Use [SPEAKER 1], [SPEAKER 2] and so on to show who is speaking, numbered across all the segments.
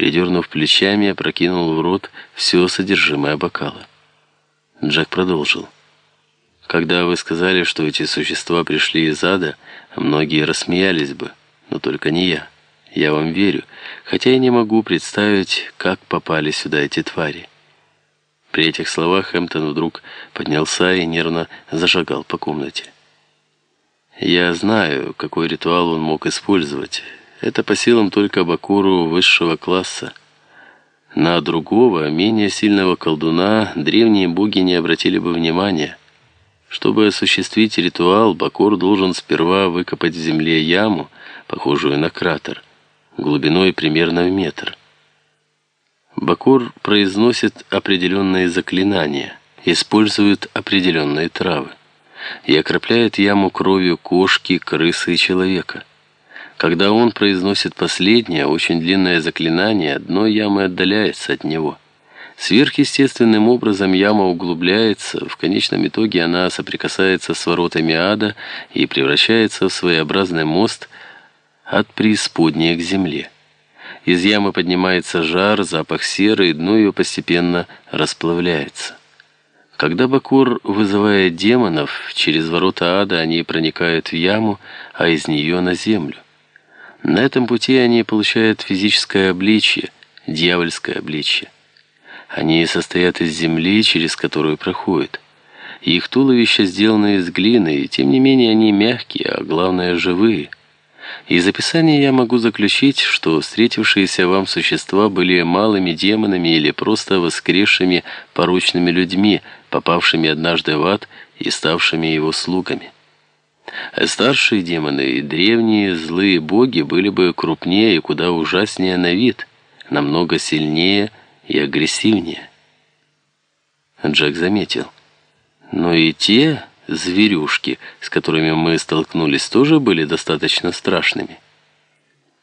[SPEAKER 1] передернув плечами, опрокинул в рот все содержимое бокала. Джек продолжил. Когда вы сказали, что эти существа пришли из ада, многие рассмеялись бы, но только не я. Я вам верю, хотя я не могу представить, как попали сюда эти твари. При этих словах Хэмптон вдруг поднялся и нервно зашагал по комнате. Я знаю, какой ритуал он мог использовать. Это по силам только Бакуру высшего класса. На другого, менее сильного колдуна древние боги не обратили бы внимания. Чтобы осуществить ритуал, Бакур должен сперва выкопать в земле яму, похожую на кратер, глубиной примерно в метр. Бакур произносит определенные заклинания, использует определенные травы и окропляет яму кровью кошки, крысы и человека. Когда он произносит последнее, очень длинное заклинание, дно ямы отдаляется от него – Сверхъестественным образом яма углубляется, в конечном итоге она соприкасается с воротами ада и превращается в своеобразный мост от преисподней к земле. Из ямы поднимается жар, запах серы, и дно ее постепенно расплавляется. Когда Бакур вызывает демонов, через ворота ада они проникают в яму, а из нее на землю. На этом пути они получают физическое обличье, дьявольское обличье. Они состоят из земли, через которую проходят. Их туловища сделаны из глины, и тем не менее они мягкие, а главное живые. Из описания я могу заключить, что встретившиеся вам существа были малыми демонами или просто воскресшими порочными людьми, попавшими однажды в ад и ставшими его слугами. Старшие демоны и древние злые боги были бы крупнее и куда ужаснее на вид, намного сильнее и агрессивнее. Джек заметил. Но и те зверюшки, с которыми мы столкнулись, тоже были достаточно страшными.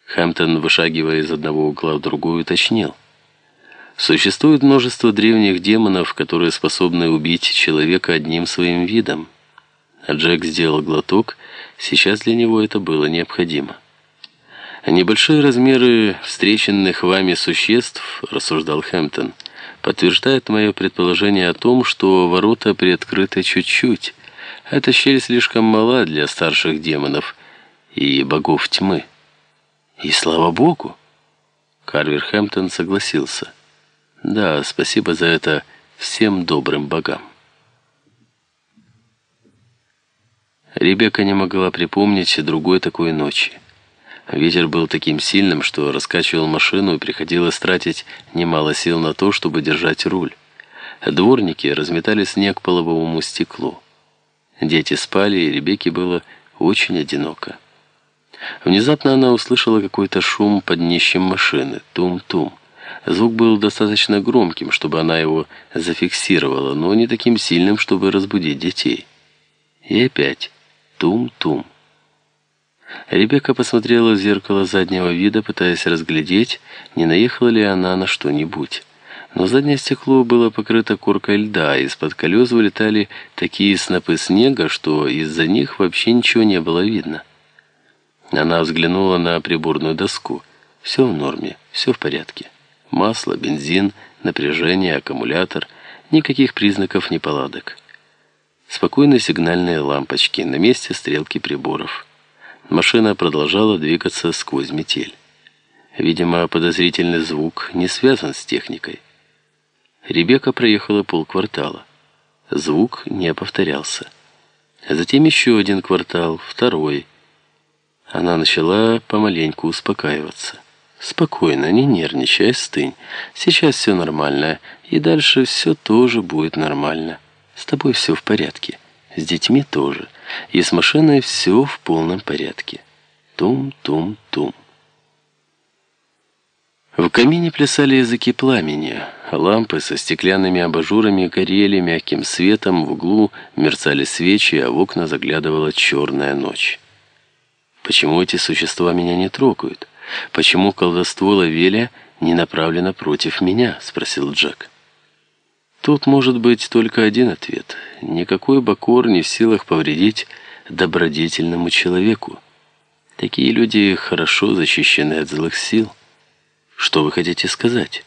[SPEAKER 1] Хэмптон, вышагивая из одного угла в другой, уточнил. Существует множество древних демонов, которые способны убить человека одним своим видом. Джек сделал глоток, сейчас для него это было необходимо. Небольшие размеры встреченных вами существ, рассуждал Хэмптон, подтверждают мое предположение о том, что ворота приоткрыты чуть-чуть. Эта щель слишком мала для старших демонов и богов тьмы. И слава богу! Карвер Хэмптон согласился. Да, спасибо за это всем добрым богам. Ребекка не могла припомнить другой такой ночи. Ветер был таким сильным, что раскачивал машину и приходилось тратить немало сил на то, чтобы держать руль. Дворники разметали снег по лобовому стеклу. Дети спали, и Ребекке было очень одиноко. Внезапно она услышала какой-то шум под днищем машины. Тум-тум. Звук был достаточно громким, чтобы она его зафиксировала, но не таким сильным, чтобы разбудить детей. И опять тум-тум. Ребекка посмотрела в зеркало заднего вида, пытаясь разглядеть, не наехала ли она на что-нибудь. Но заднее стекло было покрыто коркой льда, из-под колес вылетали такие снопы снега, что из-за них вообще ничего не было видно. Она взглянула на приборную доску. Все в норме, все в порядке. Масло, бензин, напряжение, аккумулятор. Никаких признаков неполадок. Спокойные сигнальные лампочки, на месте стрелки приборов. Машина продолжала двигаться сквозь метель. Видимо, подозрительный звук не связан с техникой. Ребекка проехала полквартала. Звук не повторялся. Затем еще один квартал, второй. Она начала помаленьку успокаиваться. «Спокойно, не нервничай, стынь. Сейчас все нормально, и дальше все тоже будет нормально. С тобой все в порядке». С детьми тоже. И с машиной все в полном порядке. Тум-тум-тум. В камине плясали языки пламени. Лампы со стеклянными абажурами горели мягким светом, в углу мерцали свечи, а в окна заглядывала черная ночь. Почему эти существа меня не трогают? Почему колдовство Лавеля не направлено против меня? Спросил Джек. Тут может быть только один ответ. Никакой Бакор не в силах повредить добродетельному человеку. Такие люди хорошо защищены от злых сил. Что вы хотите сказать?